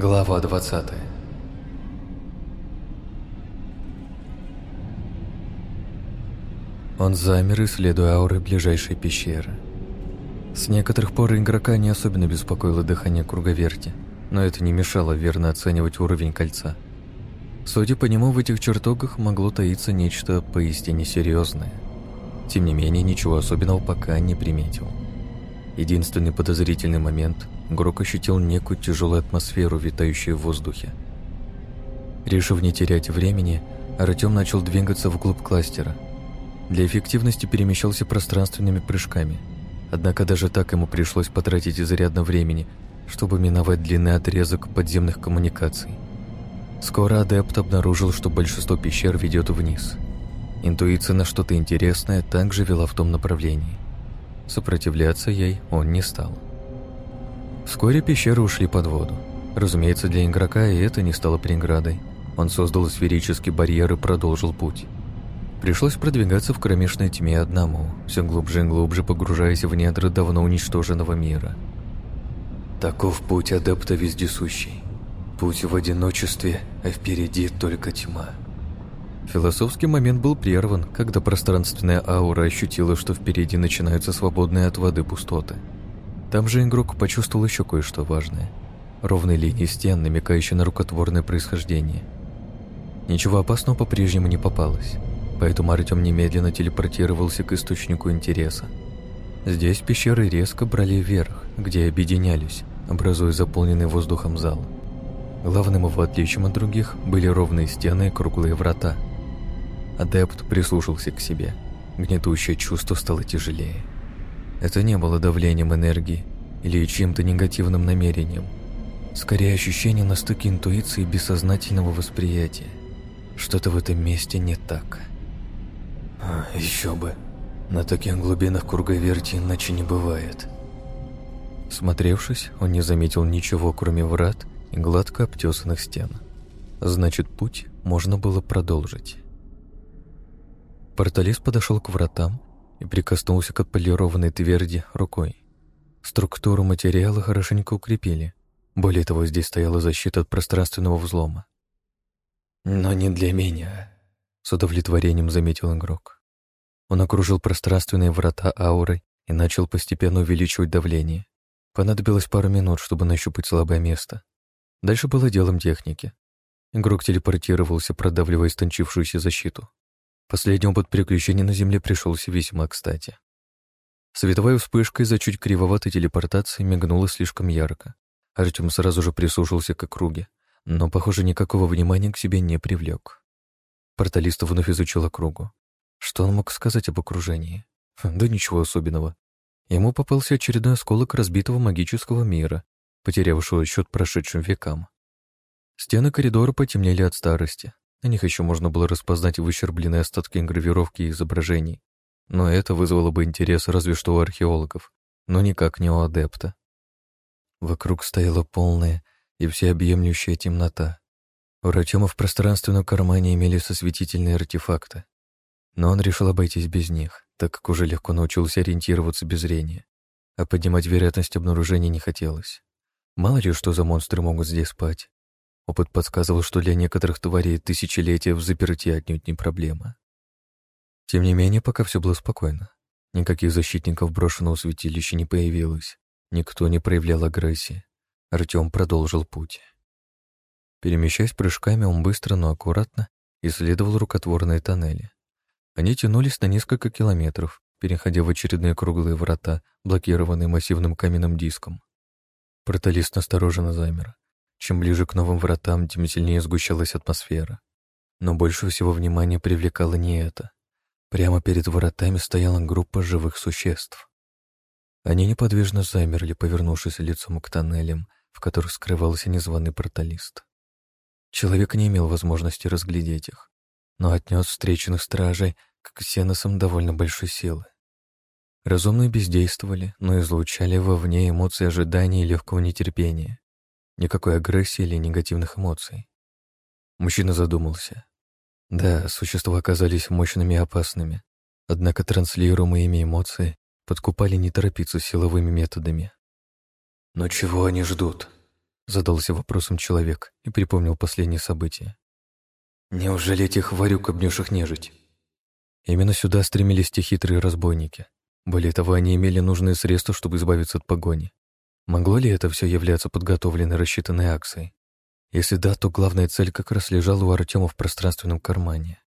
Глава 20 Он замер, исследуя ауры ближайшей пещеры. С некоторых пор игрока не особенно беспокоило дыхание круговерти, но это не мешало верно оценивать уровень кольца. Судя по нему, в этих чертогах могло таиться нечто поистине серьезное. Тем не менее, ничего особенного пока не приметил. Единственный подозрительный момент — Грок ощутил некую тяжелую атмосферу, витающую в воздухе. Решив не терять времени, Артем начал двигаться вглубь кластера. Для эффективности перемещался пространственными прыжками. Однако даже так ему пришлось потратить изрядно времени, чтобы миновать длинный отрезок подземных коммуникаций. Скоро адепт обнаружил, что большинство пещер ведет вниз. Интуиция на что-то интересное также вела в том направлении. Сопротивляться ей он не стал. Вскоре пещеры ушли под воду. Разумеется, для игрока и это не стало преградой. Он создал сферический барьер и продолжил путь. Пришлось продвигаться в кромешной тьме одному, все глубже и глубже погружаясь в недра давно уничтоженного мира. Таков путь адепта вездесущий. Путь в одиночестве, а впереди только тьма. Философский момент был прерван, когда пространственная аура ощутила, что впереди начинаются свободные от воды пустоты. Там же игрок почувствовал еще кое-что важное. Ровные линии стен, намекающие на рукотворное происхождение. Ничего опасного по-прежнему не попалось, поэтому Артем немедленно телепортировался к источнику интереса. Здесь пещеры резко брали вверх, где объединялись, образуя заполненный воздухом зал. Главным его отличием от других были ровные стены и круглые врата – Адепт прислушался к себе. Гнетущее чувство стало тяжелее. Это не было давлением энергии или чьим-то негативным намерением. Скорее ощущение на стыке интуиции и бессознательного восприятия. Что-то в этом месте не так. А, еще бы. На таких глубинах круговерти иначе не бывает. Смотревшись, он не заметил ничего, кроме врат и гладко обтесанных стен. Значит, путь можно было продолжить. Порталист подошел к вратам и прикоснулся к отполированной тверди рукой. Структуру материала хорошенько укрепили. Более того, здесь стояла защита от пространственного взлома. «Но не для меня», — с удовлетворением заметил игрок. Он окружил пространственные врата аурой и начал постепенно увеличивать давление. Понадобилось пару минут, чтобы нащупать слабое место. Дальше было делом техники. Игрок телепортировался, продавливая истончившуюся защиту. Последний опыт приключений на Земле пришелся весьма кстати. Световая вспышка из-за чуть кривоватой телепортации мигнула слишком ярко. Артем сразу же прислушался к округе, но, похоже, никакого внимания к себе не привлек. Порталист вновь изучил округу. Что он мог сказать об окружении? Да ничего особенного. Ему попался очередной осколок разбитого магического мира, потерявшего счет прошедшим векам. Стены коридора потемнели от старости, на них еще можно было распознать выщербленные остатки гравировки и изображений. Но это вызвало бы интерес разве что у археологов, но никак не у адепта. Вокруг стояла полная и всеобъемлющая темнота. У Артема в пространственном кармане имелись осветительные артефакты. Но он решил обойтись без них, так как уже легко научился ориентироваться без зрения. А поднимать вероятность обнаружения не хотелось. Мало ли, что за монстры могут здесь спать. Опыт подсказывал, что для некоторых тварей тысячелетия в заперти отнюдь не проблема. Тем не менее, пока все было спокойно. Никаких защитников брошенного святилища не появилось. Никто не проявлял агрессии. Артем продолжил путь. Перемещаясь прыжками, он быстро, но аккуратно исследовал рукотворные тоннели. Они тянулись на несколько километров, переходя в очередные круглые врата, блокированные массивным каменным диском. Порталист настороженно замер. Чем ближе к новым вратам, тем сильнее сгущалась атмосфера. Но больше всего внимания привлекало не это. Прямо перед воротами стояла группа живых существ. Они неподвижно замерли, повернувшись лицом к тоннелям, в которых скрывался незваный порталист. Человек не имел возможности разглядеть их, но отнес встреченных стражей к ксеносам довольно большой силы. Разумные бездействовали, но излучали вовне эмоции ожидания и легкого нетерпения. Никакой агрессии или негативных эмоций. Мужчина задумался. Да, существа оказались мощными и опасными, однако транслируемые ими эмоции подкупали не торопиться силовыми методами. «Но чего они ждут?» Задался вопросом человек и припомнил последние события. Неужели этих варюк, обнюших нежить? Именно сюда стремились те хитрые разбойники. Более того, они имели нужные средства, чтобы избавиться от погони. Могло ли это все являться подготовленной, рассчитанной акцией? Если да, то главная цель как раз лежала у Артема в пространственном кармане.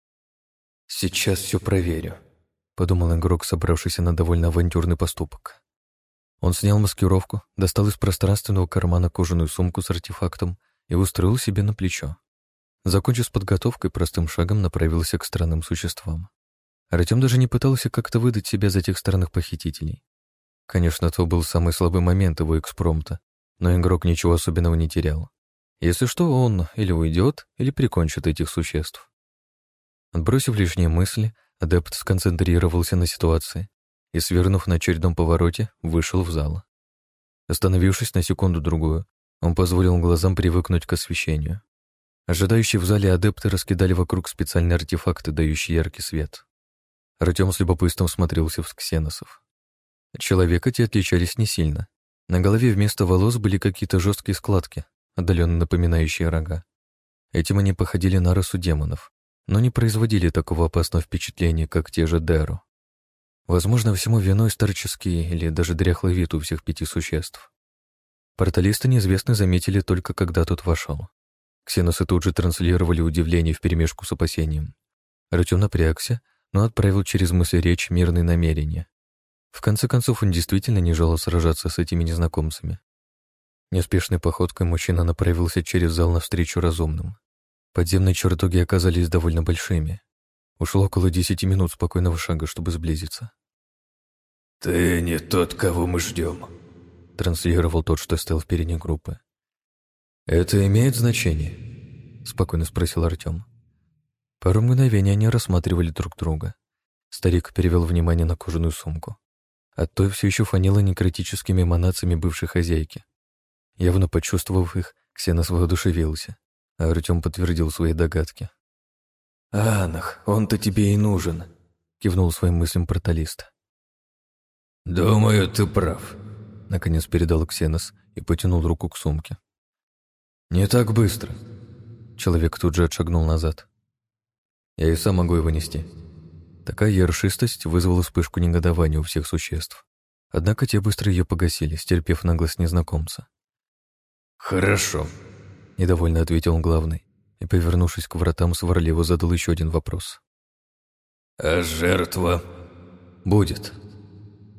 «Сейчас все проверю», — подумал игрок, собравшийся на довольно авантюрный поступок. Он снял маскировку, достал из пространственного кармана кожаную сумку с артефактом и устроил себе на плечо. Закончив с подготовкой, простым шагом направился к странным существам. Артем даже не пытался как-то выдать себя за тех странных похитителей. Конечно, то был самый слабый момент его экспромта, но игрок ничего особенного не терял. Если что, он или уйдет, или прикончит этих существ. Отбросив лишние мысли, адепт сконцентрировался на ситуации и, свернув на очередном повороте, вышел в зал. Остановившись на секунду-другую, он позволил глазам привыкнуть к освещению. Ожидающие в зале адепты раскидали вокруг специальные артефакты, дающие яркий свет. Артем с любопытством смотрелся в ксеносов. От человека те отличались не сильно. На голове вместо волос были какие-то жесткие складки, отдаленно напоминающие рога. Этим они походили на расу демонов, но не производили такого опасного впечатления, как те же Деру. Возможно, всему виной старческий или даже дряхлый вид у всех пяти существ. Порталисты неизвестно заметили только когда тот вошел. Ксеносы тут же транслировали удивление вперемешку с опасением. Артем напрягся, но отправил через мысли речь мирные намерения. В конце концов, он действительно не желал сражаться с этими незнакомцами. Неспешной походкой мужчина направился через зал навстречу разумным. Подземные чертоги оказались довольно большими. Ушло около десяти минут спокойного шага, чтобы сблизиться. «Ты не тот, кого мы ждем», — транслировал тот, что стоял в передней группы. «Это имеет значение?» — спокойно спросил Артем. Пару мгновений они рассматривали друг друга. Старик перевел внимание на кожаную сумку. От той все еще фанило некритическими эманациями бывшей хозяйки. Явно почувствовав их, Ксенос воодушевился, а Артем подтвердил свои догадки. «Анах, он-то тебе и нужен», — кивнул своим мыслям порталист. «Думаю, ты прав», — наконец передал Ксенос и потянул руку к сумке. «Не так быстро». Человек тут же отшагнул назад. «Я и сам могу его нести». Такая ершистость вызвала вспышку негодования у всех существ. Однако те быстро ее погасили, стерпев наглость незнакомца. «Хорошо», — недовольно ответил он главный и, повернувшись к вратам, сварливо задал еще один вопрос. «А жертва?» «Будет»,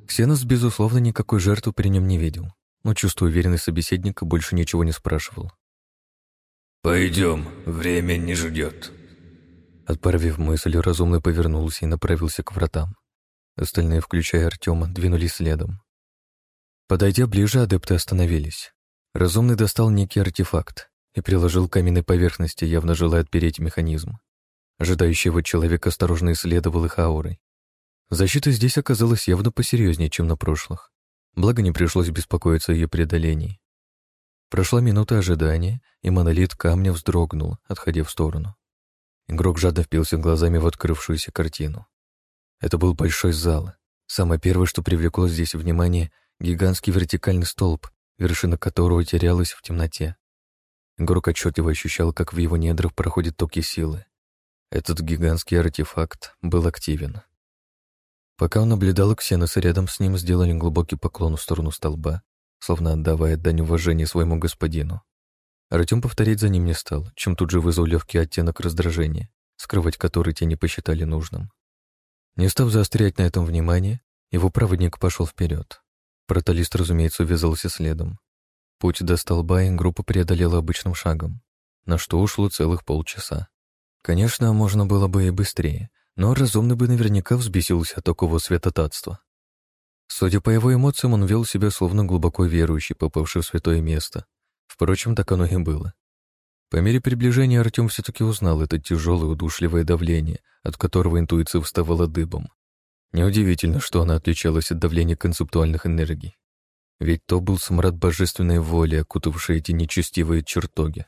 Ксенос, безусловно, никакой жертвы при нем не видел, но, чувствуя уверенность собеседника, больше ничего не спрашивал. «Пойдем, время не ждет». Отправив мысль, разумно повернулся и направился к вратам. Остальные, включая Артема, двинулись следом. Подойдя ближе, адепты остановились. Разумный достал некий артефакт и приложил к каменной поверхности, явно желая отпереть механизм. Ожидающий человек осторожно исследовал их аурой. Защита здесь оказалась явно посерьезнее, чем на прошлых. Благо не пришлось беспокоиться о ее преодолении. Прошла минута ожидания, и монолит камня вздрогнул, отходя в сторону. Игрок жадно впился глазами в открывшуюся картину. Это был большой зал. Самое первое, что привлекло здесь внимание, гигантский вертикальный столб, вершина которого терялась в темноте. Игрок отчетливо ощущал, как в его недрах проходят токи силы. Этот гигантский артефакт был активен. Пока он наблюдал, Ксеносы рядом с ним сделали глубокий поклон в сторону столба, словно отдавая дань уважения своему господину. Артем повторять за ним не стал, чем тут же вызвал легкий оттенок раздражения, скрывать который те не посчитали нужным. Не став заострять на этом внимание, его проводник пошел вперед. Проталист, разумеется, увязался следом. Путь до столба и группа преодолела обычным шагом, на что ушло целых полчаса. Конечно, можно было бы и быстрее, но разумный бы наверняка взбесился от такого святотатства. Судя по его эмоциям, он вел себя словно глубоко верующий, попавший в святое место. Впрочем, так оно и было. По мере приближения Артем все-таки узнал это тяжелое удушливое давление, от которого интуиция вставала дыбом. Неудивительно, что она отличалась от давления концептуальных энергий. Ведь то был смрад божественной воли, окутавший эти нечестивые чертоги.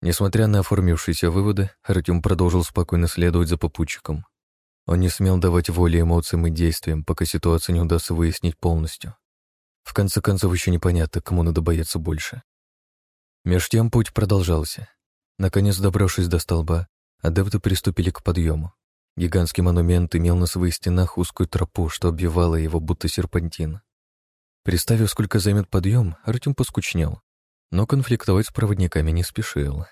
Несмотря на оформившиеся выводы, Артем продолжил спокойно следовать за попутчиком. Он не смел давать воли эмоциям и действиям, пока ситуацию не удастся выяснить полностью. В конце концов, еще непонятно, кому надо бояться больше. Меж тем путь продолжался. Наконец, добравшись до столба, адепты приступили к подъему. Гигантский монумент имел на своих стенах узкую тропу, что обвивала его будто серпантин. Представив, сколько займет подъем, Артем поскучнел, но конфликтовать с проводниками не спешил.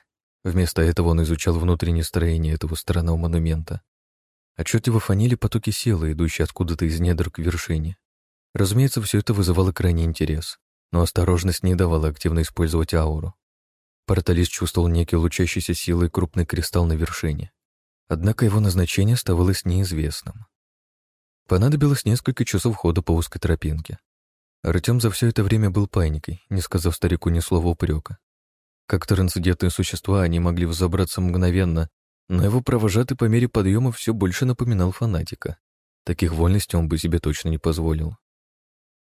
Вместо этого он изучал внутреннее строение этого странного монумента. Отчетливо фанили потоки силы, идущие откуда-то из недр к вершине. Разумеется, все это вызывало крайний интерес, но осторожность не давала активно использовать ауру. Порталист чувствовал некий лучащийся силой крупный кристалл на вершине. Однако его назначение оставалось неизвестным. Понадобилось несколько часов хода по узкой тропинке. Артем за все это время был паникой, не сказав старику ни слова упрека. Как трансцендентные существа, они могли взобраться мгновенно, но его провожатый по мере подъема все больше напоминал фанатика. Таких вольностей он бы себе точно не позволил.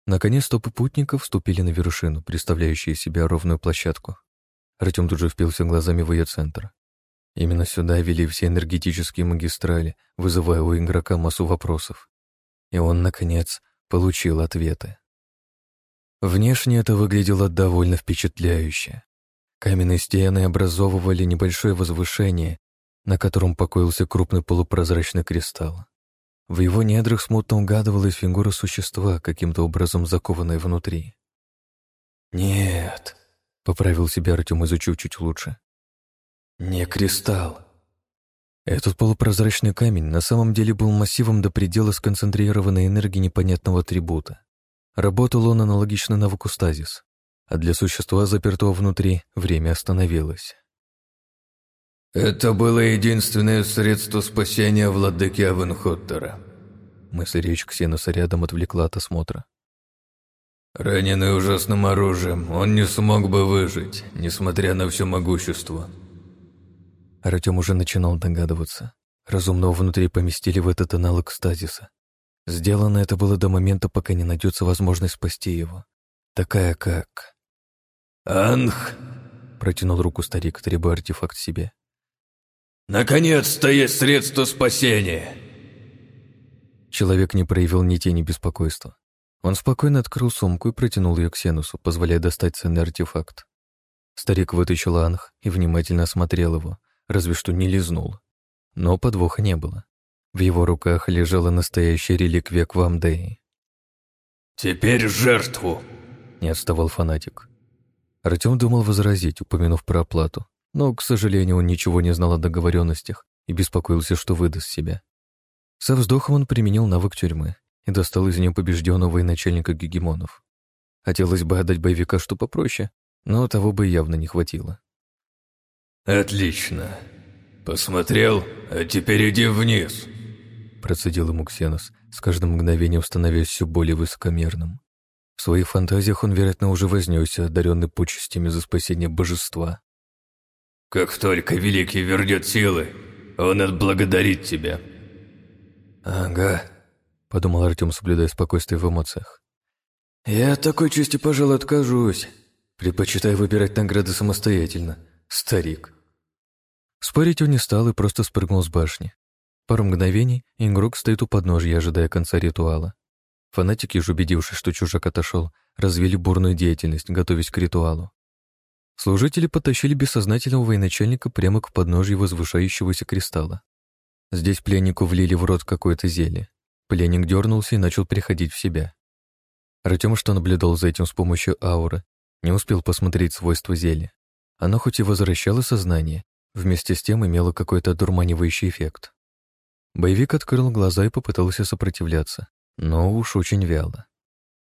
Наконец стопы путников вступили на вершину, представляющую себя ровную площадку. Артем тут же впился глазами в ее центр. Именно сюда вели все энергетические магистрали, вызывая у игрока массу вопросов. И он, наконец, получил ответы. Внешне это выглядело довольно впечатляюще. Каменные стены образовывали небольшое возвышение, на котором покоился крупный полупрозрачный кристалл. В его недрах смутно угадывалась фигура существа, каким-то образом закованная внутри. «Нет», — поправил себя Артем, изучив чуть лучше. «Не кристалл». Этот полупрозрачный камень на самом деле был массивом до предела сконцентрированной энергии непонятного атрибута. Работал он аналогично навыку стазис а для существа, запертого внутри, время остановилось. «Это было единственное средство спасения владыки Авенхоттера», мысль речь Ксеноса рядом отвлекла от осмотра. «Раненый ужасным оружием, он не смог бы выжить, несмотря на все могущество». Артем уже начинал догадываться. Разумного внутри поместили в этот аналог стазиса. Сделано это было до момента, пока не найдется возможность спасти его. Такая как... «Анх!» — протянул руку старик, требуя артефакт себе. «Наконец-то есть средство спасения!» Человек не проявил ни тени беспокойства. Он спокойно открыл сумку и протянул ее к Сенусу, позволяя достать ценный артефакт. Старик вытащил анх и внимательно осмотрел его, разве что не лизнул. Но подвоха не было. В его руках лежала настоящая реликвия Квамдеи. «Теперь жертву!» — не отставал фанатик. Артем думал возразить, упомянув про оплату, но, к сожалению, он ничего не знал о договоренностях и беспокоился, что выдаст себя. Со вздохом он применил навык тюрьмы и достал из нее побежденного военачальника гегемонов. Хотелось бы отдать боевика что попроще, но того бы явно не хватило. «Отлично. Посмотрел, а теперь иди вниз», — процедил ему Ксенос, с каждым мгновением становясь все более высокомерным. В своих фантазиях он, вероятно, уже вознесся, одаренный почестями за спасение божества. «Как только Великий вернет силы, он отблагодарит тебя». «Ага», — подумал Артем, соблюдая спокойствие в эмоциях. «Я от такой чести, пожалуй, откажусь. Предпочитаю выбирать награды самостоятельно. Старик». Спорить он не стал и просто спрыгнул с башни. Пару мгновений игрок стоит у подножья, ожидая конца ритуала. Фанатики же, убедившись, что чужак отошел, развили бурную деятельность, готовясь к ритуалу. Служители потащили бессознательного военачальника прямо к подножию возвышающегося кристалла. Здесь пленнику влили в рот какое-то зелье. Пленник дернулся и начал приходить в себя. Артем, что наблюдал за этим с помощью ауры, не успел посмотреть свойства зелья. Оно хоть и возвращало сознание, вместе с тем имело какой-то одурманивающий эффект. Боевик открыл глаза и попытался сопротивляться но уж очень вяло.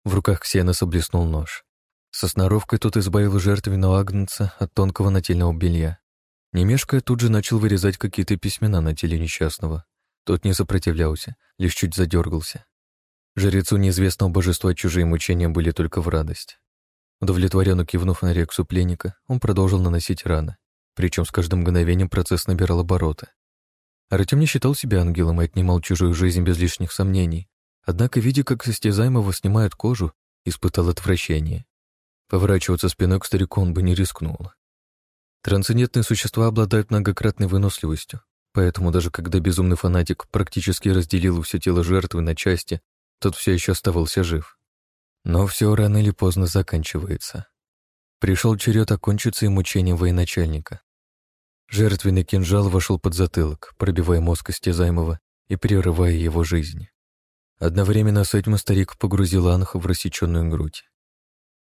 В руках Ксеноса блеснул нож. Со сноровкой тот избавил жертвенного агнца от тонкого нательного белья. Немешкая тут же начал вырезать какие-то письмена на теле несчастного. Тот не сопротивлялся, лишь чуть задергался. Жрецу неизвестного божества чужие мучения были только в радость. Удовлетворенно кивнув на реакцию пленника, он продолжил наносить раны, причем с каждым мгновением процесс набирал обороты. Артем не считал себя ангелом и отнимал чужую жизнь без лишних сомнений, Однако, видя, как состязаемого снимают кожу, испытал отвращение. Поворачиваться спиной к старику он бы не рискнул. Трансцендентные существа обладают многократной выносливостью, поэтому даже когда безумный фанатик практически разделил все тело жертвы на части, тот все еще оставался жив. Но все рано или поздно заканчивается. Пришел черед окончиться и мучением военачальника. Жертвенный кинжал вошел под затылок, пробивая мозг истязаемого и прерывая его жизнь. Одновременно с этим старик погрузил Анха в рассеченную грудь.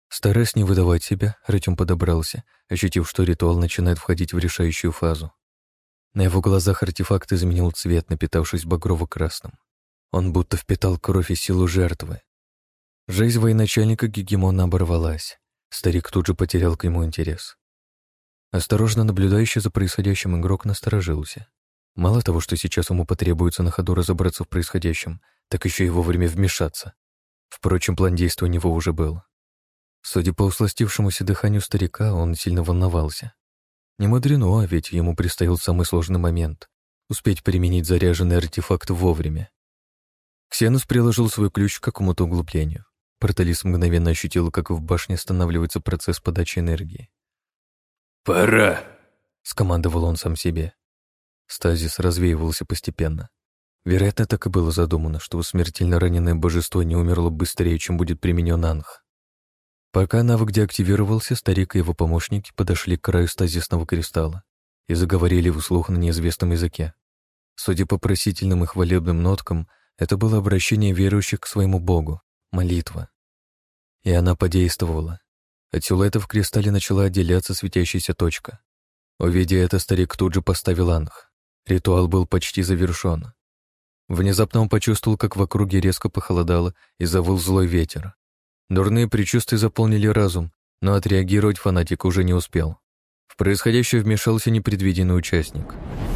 Стараясь не выдавать себя, Артем подобрался, ощутив, что ритуал начинает входить в решающую фазу. На его глазах артефакт изменил цвет, напитавшись багрово-красным. Он будто впитал кровь и силу жертвы. Жизнь военачальника Гегемона оборвалась. Старик тут же потерял к нему интерес. Осторожно наблюдающий за происходящим игрок насторожился. Мало того, что сейчас ему потребуется на ходу разобраться в происходящем, так еще и вовремя вмешаться. Впрочем, план действия у него уже был. Судя по усластившемуся дыханию старика, он сильно волновался. Не мудрено, ведь ему предстоял самый сложный момент — успеть применить заряженный артефакт вовремя. Ксенус приложил свой ключ к какому-то углублению. Порталист мгновенно ощутил, как в башне останавливается процесс подачи энергии. «Пора!» — скомандовал он сам себе. Стазис развеивался постепенно. Вероятно, так и было задумано, что смертельно раненое божество не умерло быстрее, чем будет применен Анх. Пока навык деактивировался, старик и его помощники подошли к краю стазисного кристалла и заговорили вслух на неизвестном языке. Судя по просительным и хвалебным ноткам, это было обращение верующих к своему богу, молитва. И она подействовала. От силуэта в кристалле начала отделяться светящаяся точка. Увидя это, старик тут же поставил анх. Ритуал был почти завершен. Внезапно он почувствовал, как в округе резко похолодало и завыл злой ветер. Дурные предчувствия заполнили разум, но отреагировать фанатик уже не успел. В происходящее вмешался непредвиденный участник —